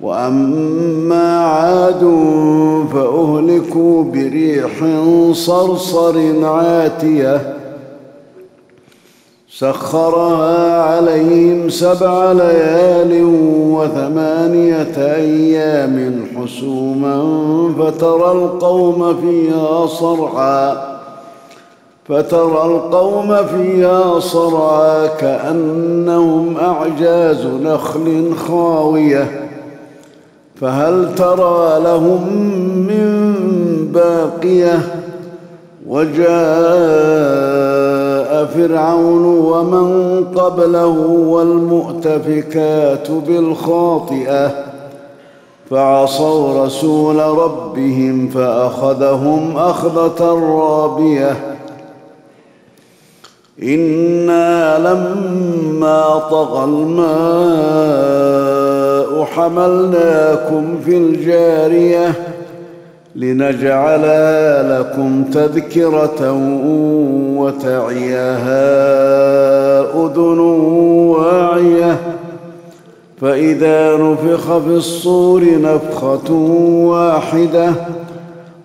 وأما عاد فأهلكوا بريح صرصر عاتية سخرها عليهم سبع ليال وثمانية أيام حسوما فترى القوم فيها صرعا فترى القوم فيها صرعا كأنهم أعجاز نخل خاوية فهل ترى لهم من باقية؟ وجاء فرعون ومن قبله والمؤتفكات بالخاطئة فعصوا رسول ربهم فأخذهم أخذة رابية. إنا لما طغى الماء حملناكم في الجارية لنجعلها لكم تذكرة وتعيها أذن واعية فإذا نفخ في الصور نفخة واحدة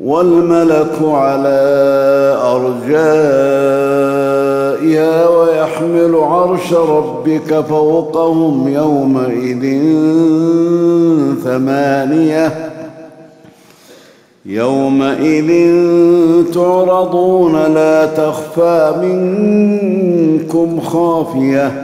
والملك على أرجائها ويحمل عرش ربك فوقهم يومئذ ثمانية. يومئذ تعرضون لا تخفى منكم خافية.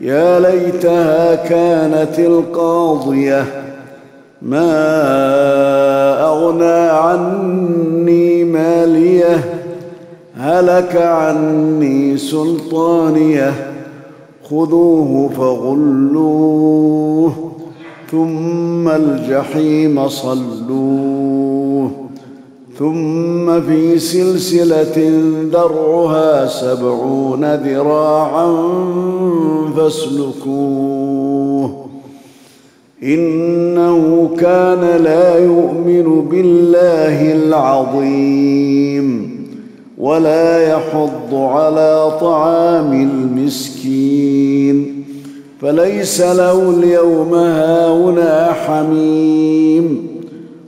يا ليتها كانت القاضية. ما أغنى عني مالية هلك عني سلطانية. خذوه فغلوه ثم الجحيم صلوه. ثم في سلسلة درعها سبعون ذراعا فاسلكوه. إنه كان لا يؤمن بالله العظيم ولا يحض على طعام المسكين. فليس له اليوم هاهنا حميم.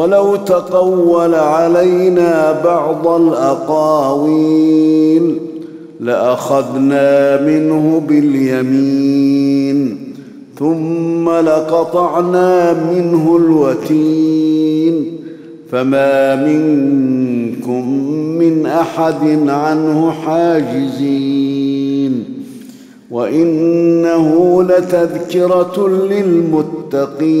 ولو تقول علينا بعض الأقاويل لأخذنا منه باليمين ثم لقطعنا منه الوتين فما منكم من أحد عنه حاجزين وإنه لتذكرة للمتقين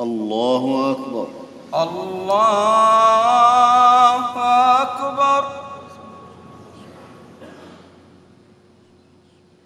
الله أكبر. الله